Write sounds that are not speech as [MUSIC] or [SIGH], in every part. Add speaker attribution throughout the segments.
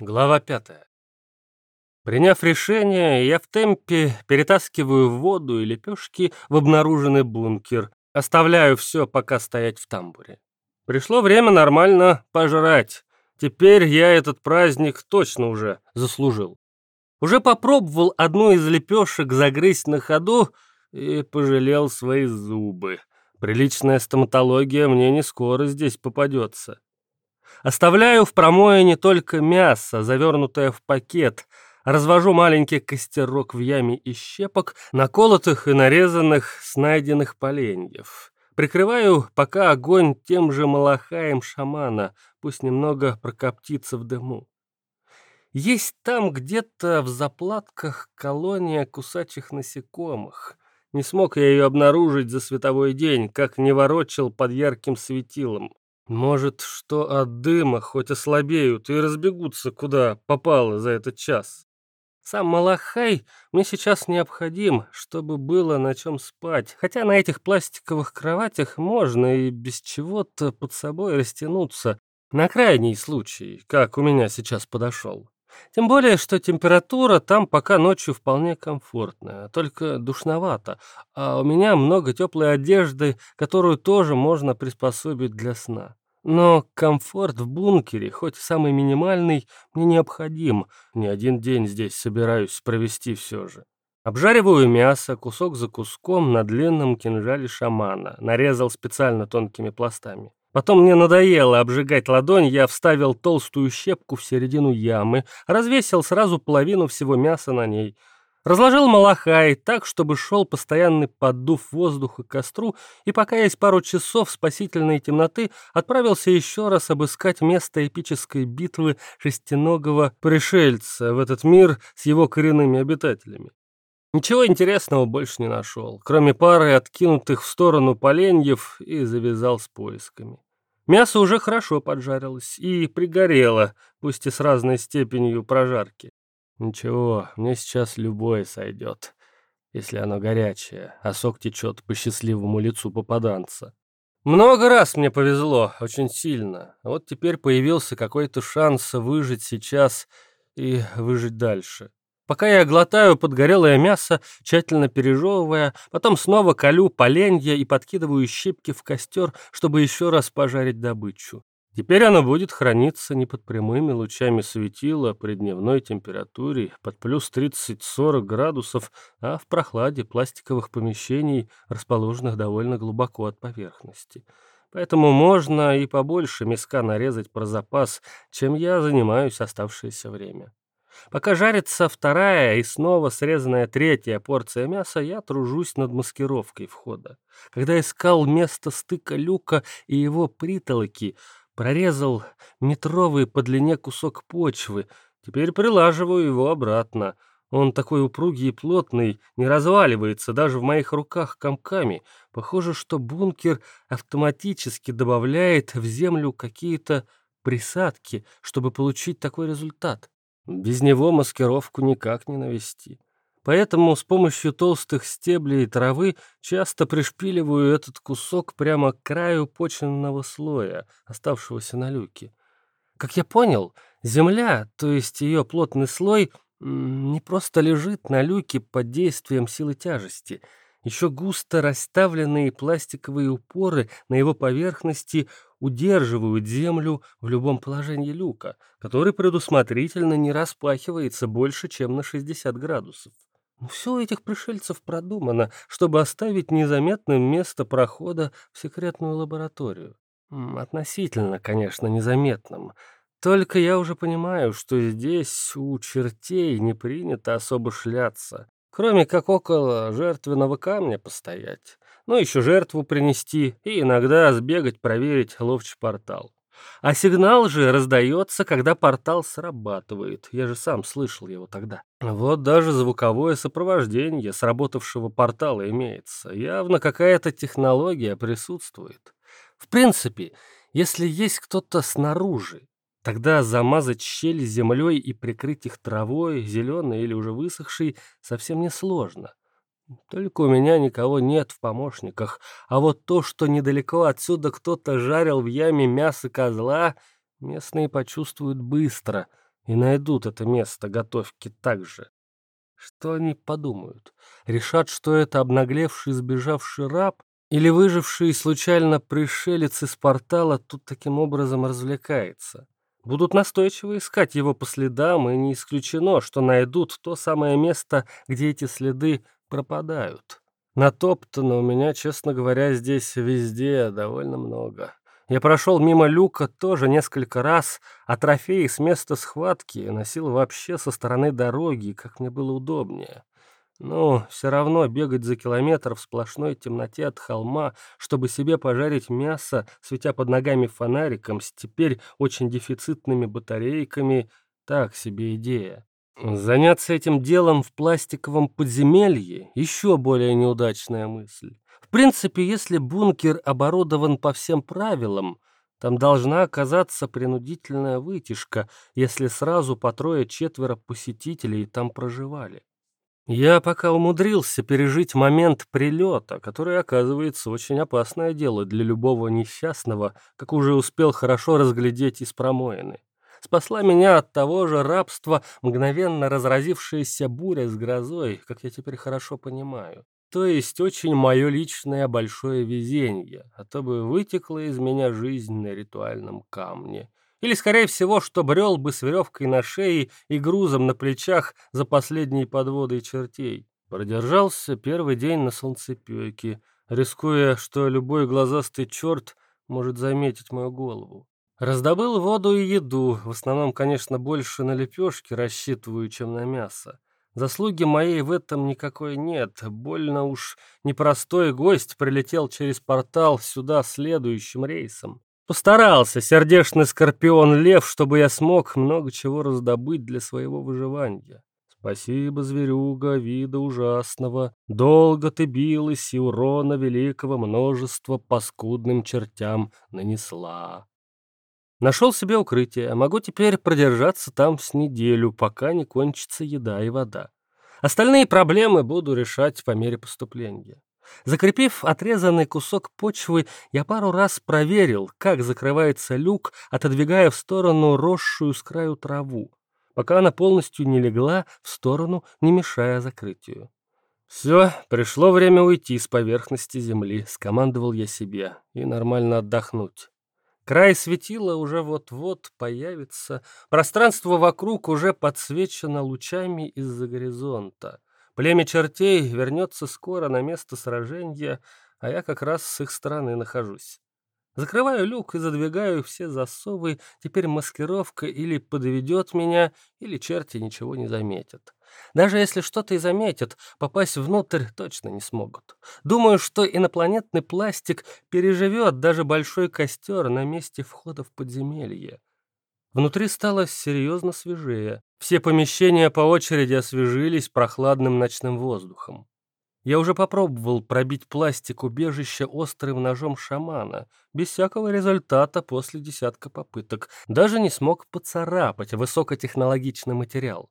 Speaker 1: Глава пятая. Приняв решение, я в темпе перетаскиваю воду и лепешки в обнаруженный бункер, оставляю все пока стоять в тамбуре. Пришло время нормально пожрать. Теперь я этот праздник точно уже заслужил. Уже попробовал одну из лепешек загрызть на ходу и пожалел свои зубы. Приличная стоматология мне не скоро здесь попадется. Оставляю в промое не только мясо, завернутое в пакет, развожу маленький костерок в яме из щепок, наколотых и нарезанных с найденных поленьев. Прикрываю пока огонь тем же малахаем шамана, пусть немного прокоптится в дыму. Есть там где-то в заплатках колония кусачих насекомых. Не смог я ее обнаружить за световой день, как не ворочил под ярким светилом. Может, что от дыма хоть ослабеют и разбегутся куда попало за этот час. Сам Малахай мне сейчас необходим, чтобы было на чем спать, хотя на этих пластиковых кроватях можно и без чего-то под собой растянуться, на крайний случай, как у меня сейчас подошел. Тем более, что температура там пока ночью вполне комфортная, только душновато, а у меня много теплой одежды, которую тоже можно приспособить для сна. Но комфорт в бункере, хоть самый минимальный, мне необходим. Не один день здесь собираюсь провести все же. Обжариваю мясо кусок за куском на длинном кинжале шамана, нарезал специально тонкими пластами. Потом мне надоело обжигать ладонь, я вставил толстую щепку в середину ямы, развесил сразу половину всего мяса на ней. Разложил малахай так, чтобы шел постоянный поддув воздуха к костру, и пока есть пару часов спасительной темноты, отправился еще раз обыскать место эпической битвы шестиногого пришельца в этот мир с его коренными обитателями. Ничего интересного больше не нашел, кроме пары откинутых в сторону поленьев, и завязал с поисками. Мясо уже хорошо поджарилось и пригорело, пусть и с разной степенью прожарки. Ничего, мне сейчас любое сойдет, если оно горячее, а сок течет по счастливому лицу попаданца. Много раз мне повезло, очень сильно. Вот теперь появился какой-то шанс выжить сейчас и выжить дальше. Пока я глотаю подгорелое мясо, тщательно пережевывая, потом снова колю поленья и подкидываю щепки в костер, чтобы еще раз пожарить добычу. Теперь оно будет храниться не под прямыми лучами светила при дневной температуре под плюс 30-40 градусов, а в прохладе пластиковых помещений, расположенных довольно глубоко от поверхности. Поэтому можно и побольше мяска нарезать про запас, чем я занимаюсь оставшееся время. Пока жарится вторая и снова срезанная третья порция мяса, я тружусь над маскировкой входа. Когда искал место стыка люка и его притолоки, прорезал метровый по длине кусок почвы, теперь прилаживаю его обратно. Он такой упругий и плотный, не разваливается даже в моих руках комками. Похоже, что бункер автоматически добавляет в землю какие-то присадки, чтобы получить такой результат. Без него маскировку никак не навести. Поэтому с помощью толстых стеблей и травы часто пришпиливаю этот кусок прямо к краю почвенного слоя, оставшегося на люке. Как я понял, земля, то есть ее плотный слой, не просто лежит на люке под действием силы тяжести. Еще густо расставленные пластиковые упоры на его поверхности удерживают землю в любом положении люка, который предусмотрительно не распахивается больше, чем на 60 градусов. Но все у этих пришельцев продумано, чтобы оставить незаметным место прохода в секретную лабораторию. Относительно, конечно, незаметным. Только я уже понимаю, что здесь у чертей не принято особо шляться, кроме как около жертвенного камня постоять ну еще жертву принести и иногда сбегать проверить ловчий портал. А сигнал же раздается, когда портал срабатывает. Я же сам слышал его тогда. Вот даже звуковое сопровождение сработавшего портала имеется. Явно какая-то технология присутствует. В принципе, если есть кто-то снаружи, тогда замазать щели землей и прикрыть их травой, зеленой или уже высохшей, совсем несложно. Только у меня никого нет в помощниках, а вот то, что недалеко отсюда кто-то жарил в яме мясо козла, местные почувствуют быстро и найдут это место готовки так же. Что они подумают? Решат, что это обнаглевший сбежавший раб или выживший случайно пришелец из портала тут таким образом развлекается? Будут настойчиво искать его по следам, и не исключено, что найдут то самое место, где эти следы пропадают. Натоптано у меня, честно говоря, здесь везде довольно много. Я прошел мимо люка тоже несколько раз, а трофеи с места схватки носил вообще со стороны дороги, как мне было удобнее. Но все равно бегать за километр в сплошной темноте от холма, чтобы себе пожарить мясо, светя под ногами фонариком с теперь очень дефицитными батарейками, так себе идея. Заняться этим делом в пластиковом подземелье – еще более неудачная мысль. В принципе, если бункер оборудован по всем правилам, там должна оказаться принудительная вытяжка, если сразу по трое-четверо посетителей там проживали. Я пока умудрился пережить момент прилета, который, оказывается, очень опасное дело для любого несчастного, как уже успел хорошо разглядеть из промоины. Спасла меня от того же рабства мгновенно разразившаяся буря с грозой, как я теперь хорошо понимаю. То есть очень мое личное большое везение, а то бы вытекла из меня жизнь на ритуальном камне. Или, скорее всего, что брел бы с веревкой на шее и грузом на плечах за последней подводой чертей. Продержался первый день на солнцепеке, рискуя, что любой глазастый черт может заметить мою голову. Раздобыл воду и еду, в основном, конечно, больше на лепешки рассчитываю, чем на мясо. Заслуги моей в этом никакой нет. Больно уж непростой гость прилетел через портал сюда следующим рейсом. Постарался сердечный скорпион-лев, чтобы я смог много чего раздобыть для своего выживания. Спасибо, зверюга, вида ужасного. Долго ты билась и урона великого множества паскудным чертям нанесла. Нашел себе укрытие, могу теперь продержаться там с неделю, пока не кончится еда и вода. Остальные проблемы буду решать по мере поступления. Закрепив отрезанный кусок почвы, я пару раз проверил, как закрывается люк, отодвигая в сторону росшую с краю траву, пока она полностью не легла в сторону, не мешая закрытию. «Все, пришло время уйти с поверхности земли», — скомандовал я себе, — «и нормально отдохнуть». Край светила уже вот-вот появится. Пространство вокруг уже подсвечено лучами из-за горизонта. Племя чертей вернется скоро на место сражения, а я как раз с их стороны нахожусь. Закрываю люк и задвигаю все засовы. Теперь маскировка или подведет меня, или черти ничего не заметят. Даже если что-то и заметят, попасть внутрь точно не смогут. Думаю, что инопланетный пластик переживет даже большой костер на месте входа в подземелье. Внутри стало серьезно свежее. Все помещения по очереди освежились прохладным ночным воздухом. Я уже попробовал пробить пластик убежища острым ножом шамана, без всякого результата после десятка попыток. Даже не смог поцарапать высокотехнологичный материал.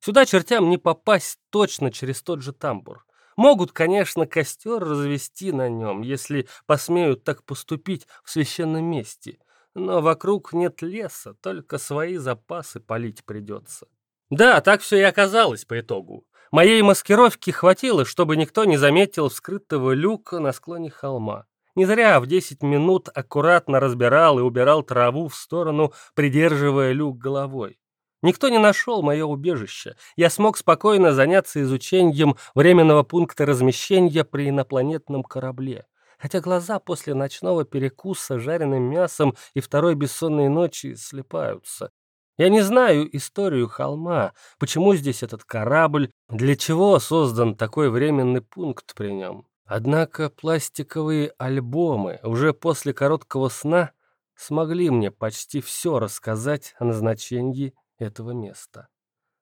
Speaker 1: Сюда чертям не попасть точно через тот же тамбур. Могут, конечно, костер развести на нем, если посмеют так поступить в священном месте. Но вокруг нет леса, только свои запасы полить придется. Да, так все и оказалось по итогу. Моей маскировки хватило, чтобы никто не заметил вскрытого люка на склоне холма. Не зря в 10 минут аккуратно разбирал и убирал траву в сторону, придерживая люк головой. Никто не нашел мое убежище. Я смог спокойно заняться изучением временного пункта размещения при инопланетном корабле. Хотя глаза после ночного перекуса жареным мясом и второй бессонной ночи слепаются. Я не знаю историю холма, почему здесь этот корабль, для чего создан такой временный пункт при нем. Однако пластиковые альбомы уже после короткого сна смогли мне почти все рассказать о назначении этого места.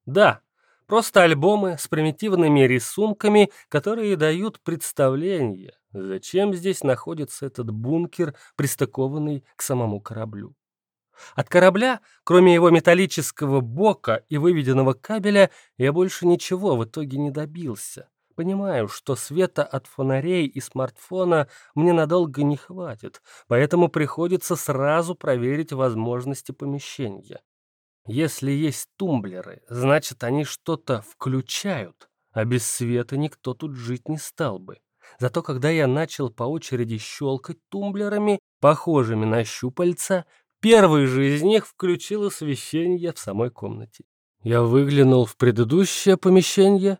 Speaker 1: Да, просто альбомы с примитивными рисунками, которые дают представление, зачем здесь находится этот бункер, пристыкованный к самому кораблю. От корабля, кроме его металлического бока и выведенного кабеля, я больше ничего в итоге не добился. Понимаю, что света от фонарей и смартфона мне надолго не хватит, поэтому приходится сразу проверить возможности помещения. Если есть тумблеры, значит, они что-то включают, а без света никто тут жить не стал бы. Зато когда я начал по очереди щелкать тумблерами, похожими на щупальца, первый же из них включил освещение в самой комнате. Я выглянул в предыдущее помещение,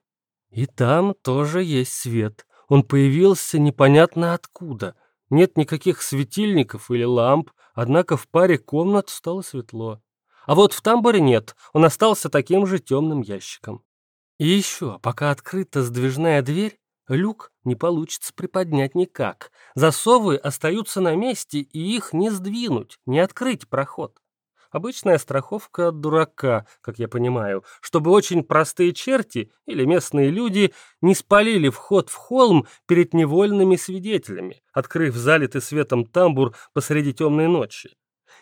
Speaker 1: и там тоже есть свет. Он появился непонятно откуда. Нет никаких светильников или ламп, однако в паре комнат стало светло. А вот в тамбуре нет, он остался таким же темным ящиком. И еще, пока открыта сдвижная дверь, люк не получится приподнять никак. Засовы остаются на месте, и их не сдвинуть, не открыть проход. Обычная страховка от дурака, как я понимаю, чтобы очень простые черти или местные люди не спалили вход в холм перед невольными свидетелями, открыв залитый светом тамбур посреди темной ночи.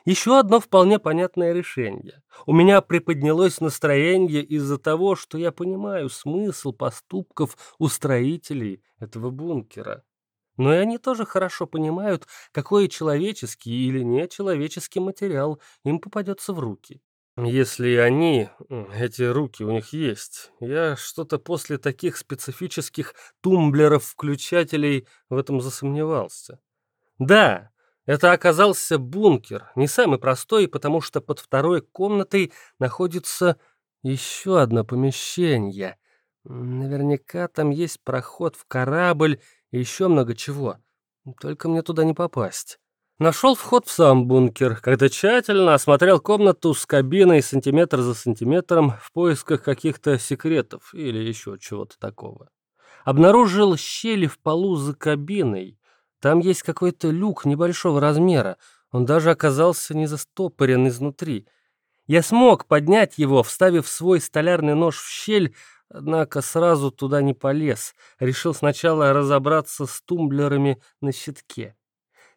Speaker 1: Еще одно вполне понятное решение. У меня приподнялось настроение из-за того, что я понимаю смысл поступков устроителей этого бункера. Но и они тоже хорошо понимают, какой человеческий или нечеловеческий материал им попадется в руки. Если они, эти руки у них есть, я что-то после таких специфических тумблеров-включателей в этом засомневался. Да, это оказался бункер, не самый простой, потому что под второй комнатой находится еще одно помещение. Наверняка там есть проход в корабль и еще много чего. Только мне туда не попасть. Нашел вход в сам бункер, когда тщательно осмотрел комнату с кабиной сантиметр за сантиметром в поисках каких-то секретов или еще чего-то такого. Обнаружил щели в полу за кабиной, там есть какой-то люк небольшого размера. Он даже оказался не застопорен изнутри. Я смог поднять его, вставив свой столярный нож в щель, однако сразу туда не полез. Решил сначала разобраться с тумблерами на щитке.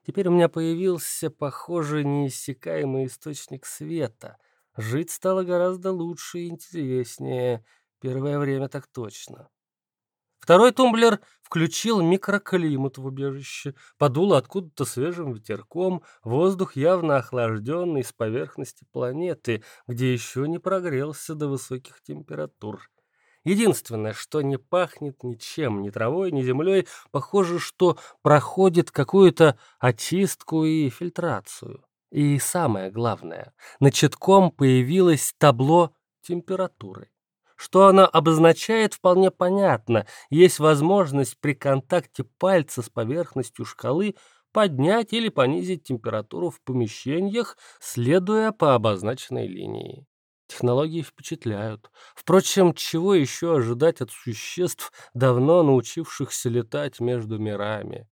Speaker 1: Теперь у меня появился, похоже, неиссякаемый источник света. Жить стало гораздо лучше и интереснее. Первое время так точно. Второй тумблер включил микроклимат в убежище. Подуло откуда-то свежим ветерком, воздух явно охлажденный с поверхности планеты, где еще не прогрелся до высоких температур. Единственное, что не пахнет ничем, ни травой, ни землей, похоже, что проходит какую-то очистку и фильтрацию. И самое главное, на четком появилось табло температуры. Что она обозначает, вполне понятно. Есть возможность при контакте пальца с поверхностью шкалы поднять или понизить температуру в помещениях, следуя по обозначенной линии. Технологии впечатляют. Впрочем, чего еще ожидать от существ, давно научившихся летать между мирами?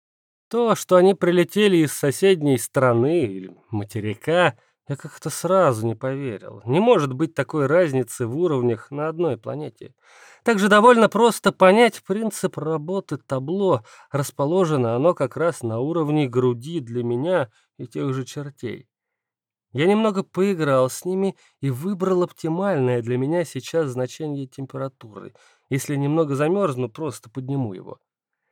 Speaker 1: То, что они прилетели из соседней страны или материка — я как-то сразу не поверил. Не может быть такой разницы в уровнях на одной планете. Также довольно просто понять принцип работы табло. Расположено оно как раз на уровне груди для меня и тех же чертей. Я немного поиграл с ними и выбрал оптимальное для меня сейчас значение температуры. Если немного замерзну, просто подниму его.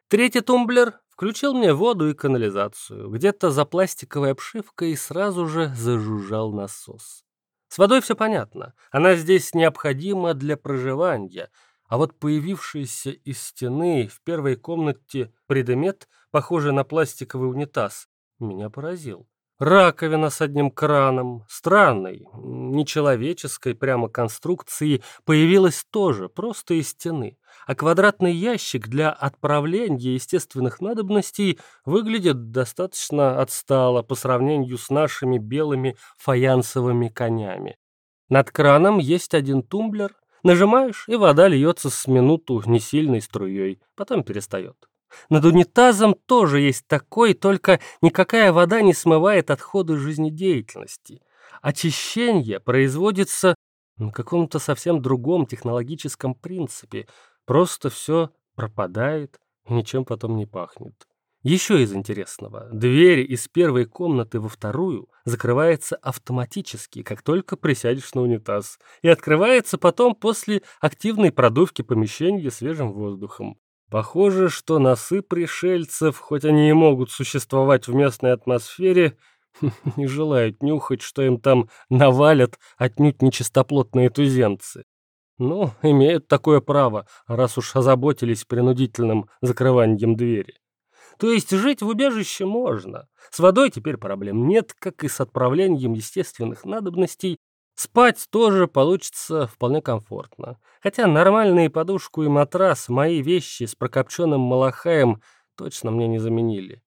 Speaker 1: Третий тумблер включил мне воду и канализацию. Где-то за пластиковой обшивкой сразу же зажужжал насос. С водой все понятно. Она здесь необходима для проживания. А вот появившийся из стены в первой комнате предмет, похожий на пластиковый унитаз, меня поразил. Раковина с одним краном, странной, нечеловеческой прямо конструкции, появилась тоже просто из стены а квадратный ящик для отправления естественных надобностей выглядит достаточно отстало по сравнению с нашими белыми фаянсовыми конями. Над краном есть один тумблер, нажимаешь, и вода льется с минуту несильной струей, потом перестает. Над унитазом тоже есть такой, только никакая вода не смывает отходы жизнедеятельности. Очищение производится на каком-то совсем другом технологическом принципе, Просто все пропадает и ничем потом не пахнет. Еще из интересного. Дверь из первой комнаты во вторую закрывается автоматически, как только присядешь на унитаз, и открывается потом после активной продувки помещения свежим воздухом. Похоже, что носы пришельцев, хоть они и могут существовать в местной атмосфере, [LAUGHS] Не желают нюхать, что им там навалят отнюдь нечистоплотные туземцы. Ну, имеют такое право, раз уж озаботились принудительным закрыванием двери. То есть жить в убежище можно. С водой теперь проблем нет, как и с отправлением естественных надобностей. Спать тоже получится вполне комфортно. Хотя нормальные подушку и матрас, мои вещи с прокопченным малахаем точно мне не заменили.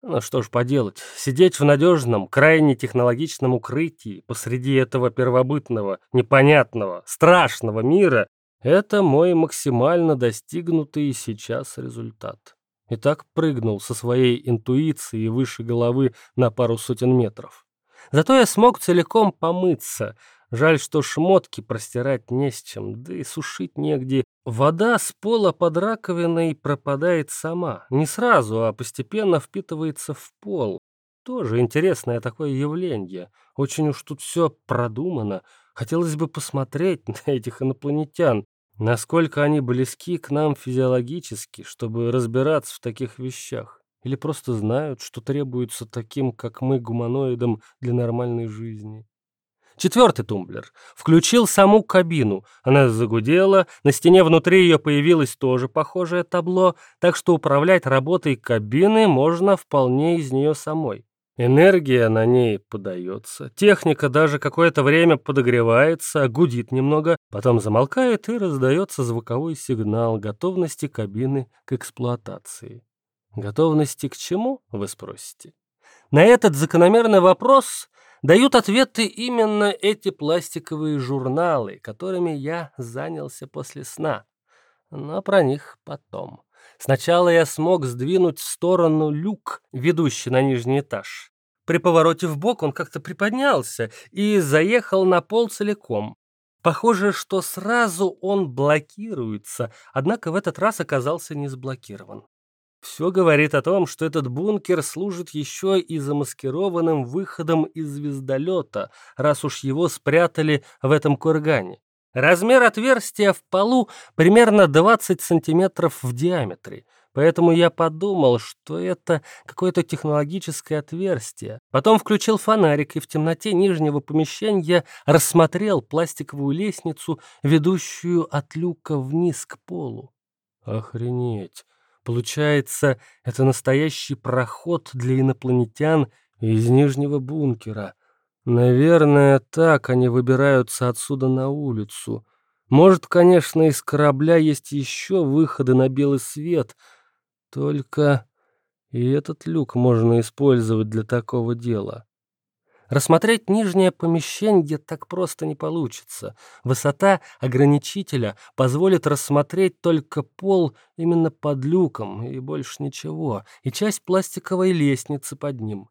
Speaker 1: Ну что ж поделать, сидеть в надежном, крайне технологичном укрытии посреди этого первобытного, непонятного, страшного мира — это мой максимально достигнутый сейчас результат. И так прыгнул со своей интуицией выше головы на пару сотен метров. Зато я смог целиком помыться, Жаль, что шмотки простирать не с чем, да и сушить негде. Вода с пола под раковиной пропадает сама. Не сразу, а постепенно впитывается в пол. Тоже интересное такое явление. Очень уж тут все продумано. Хотелось бы посмотреть на этих инопланетян. Насколько они близки к нам физиологически, чтобы разбираться в таких вещах. Или просто знают, что требуется таким, как мы, гуманоидам, для нормальной жизни. Четвертый тумблер включил саму кабину. Она загудела, на стене внутри ее появилось тоже похожее табло, так что управлять работой кабины можно вполне из нее самой. Энергия на ней подается, техника даже какое-то время подогревается, гудит немного, потом замолкает и раздается звуковой сигнал готовности кабины к эксплуатации. Готовности к чему, вы спросите? На этот закономерный вопрос дают ответы именно эти пластиковые журналы, которыми я занялся после сна. Но про них потом. Сначала я смог сдвинуть в сторону люк, ведущий на нижний этаж. При повороте в бок он как-то приподнялся и заехал на пол целиком. Похоже, что сразу он блокируется, однако в этот раз оказался не заблокирован. Все говорит о том, что этот бункер служит еще и замаскированным выходом из звездолета, раз уж его спрятали в этом кургане. Размер отверстия в полу примерно 20 сантиметров в диаметре, поэтому я подумал, что это какое-то технологическое отверстие. Потом включил фонарик и в темноте нижнего помещения рассмотрел пластиковую лестницу, ведущую от люка вниз к полу. Охренеть! Получается, это настоящий проход для инопланетян из Нижнего бункера. Наверное, так они выбираются отсюда на улицу. Может, конечно, из корабля есть еще выходы на белый свет, только и этот люк можно использовать для такого дела. Рассмотреть нижнее помещение так просто не получится. Высота ограничителя позволит рассмотреть только пол именно под люком и больше ничего, и часть пластиковой лестницы под ним.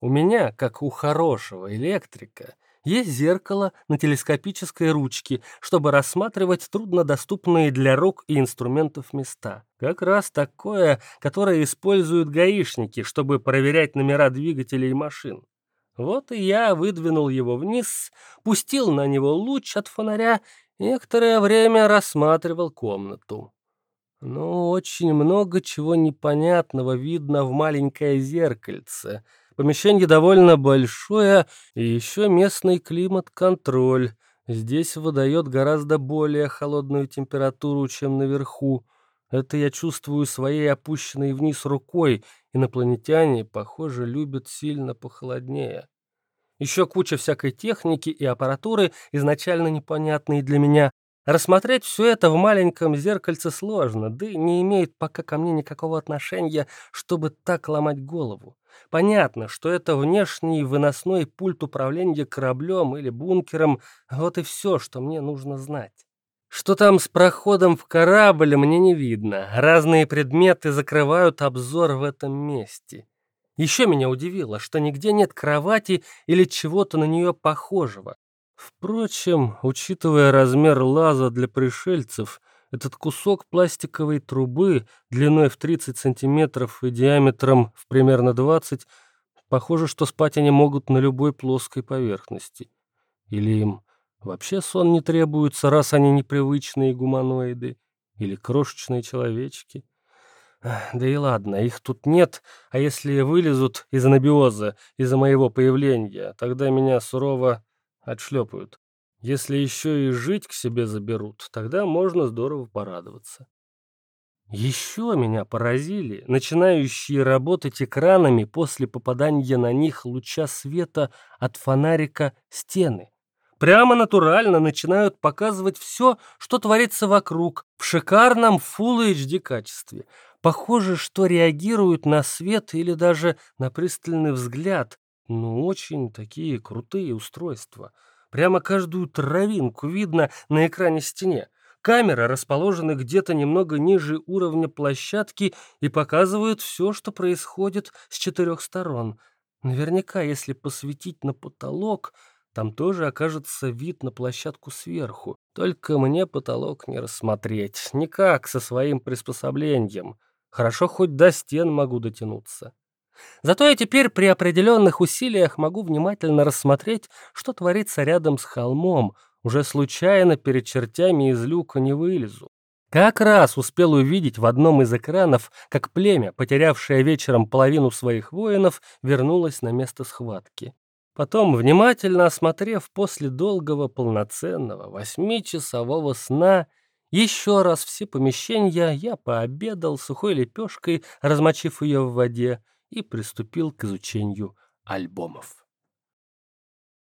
Speaker 1: У меня, как у хорошего электрика, есть зеркало на телескопической ручке, чтобы рассматривать труднодоступные для рук и инструментов места. Как раз такое, которое используют гаишники, чтобы проверять номера двигателей и машин. Вот и я выдвинул его вниз, пустил на него луч от фонаря некоторое время рассматривал комнату. Ну, очень много чего непонятного видно в маленькое зеркальце. Помещение довольно большое, и еще местный климат-контроль. Здесь выдает гораздо более холодную температуру, чем наверху. Это я чувствую своей опущенной вниз рукой. Инопланетяне, похоже, любят сильно похолоднее. Еще куча всякой техники и аппаратуры, изначально непонятные для меня. Рассмотреть все это в маленьком зеркальце сложно, да и не имеет пока ко мне никакого отношения, чтобы так ломать голову. Понятно, что это внешний выносной пульт управления кораблем или бункером, вот и все, что мне нужно знать. Что там с проходом в корабль, мне не видно. Разные предметы закрывают обзор в этом месте. Еще меня удивило, что нигде нет кровати или чего-то на нее похожего. Впрочем, учитывая размер лаза для пришельцев, этот кусок пластиковой трубы длиной в 30 сантиметров и диаметром в примерно 20, похоже, что спать они могут на любой плоской поверхности. Или им Вообще сон не требуется, раз они непривычные гуманоиды или крошечные человечки. Да и ладно, их тут нет, а если вылезут из анабиоза из-за моего появления, тогда меня сурово отшлепают. Если еще и жить к себе заберут, тогда можно здорово порадоваться. Еще меня поразили начинающие работать экранами после попадания на них луча света от фонарика стены. Прямо натурально начинают показывать все, что творится вокруг, в шикарном Full HD качестве. Похоже, что реагируют на свет или даже на пристальный взгляд. Ну, очень такие крутые устройства. Прямо каждую травинку видно на экране стене. Камеры расположены где-то немного ниже уровня площадки и показывают все, что происходит с четырех сторон. Наверняка, если посветить на потолок, там тоже окажется вид на площадку сверху. Только мне потолок не рассмотреть. Никак со своим приспособлением. Хорошо, хоть до стен могу дотянуться. Зато я теперь при определенных усилиях могу внимательно рассмотреть, что творится рядом с холмом. Уже случайно перед чертями из люка не вылезу. Как раз успел увидеть в одном из экранов, как племя, потерявшее вечером половину своих воинов, вернулось на место схватки. Потом, внимательно осмотрев после долгого полноценного восьмичасового сна, еще раз все помещения я пообедал сухой лепешкой, размочив ее в воде, и приступил к изучению альбомов.